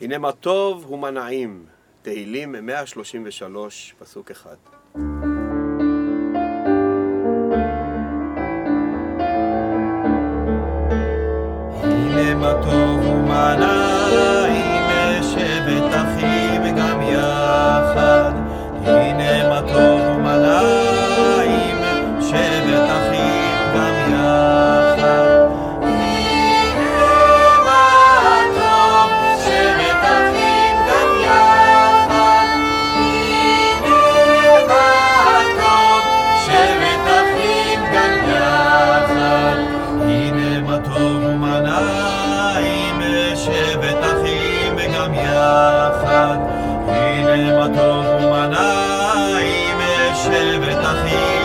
הנה מה טוב ומה נעים, תהילים 133, פסוק אחד. הנה מה טוב ומה נעים, שבט אחים וגם יחד, הנה מה טוב ומה נעים, שבט אחים